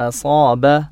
أصاب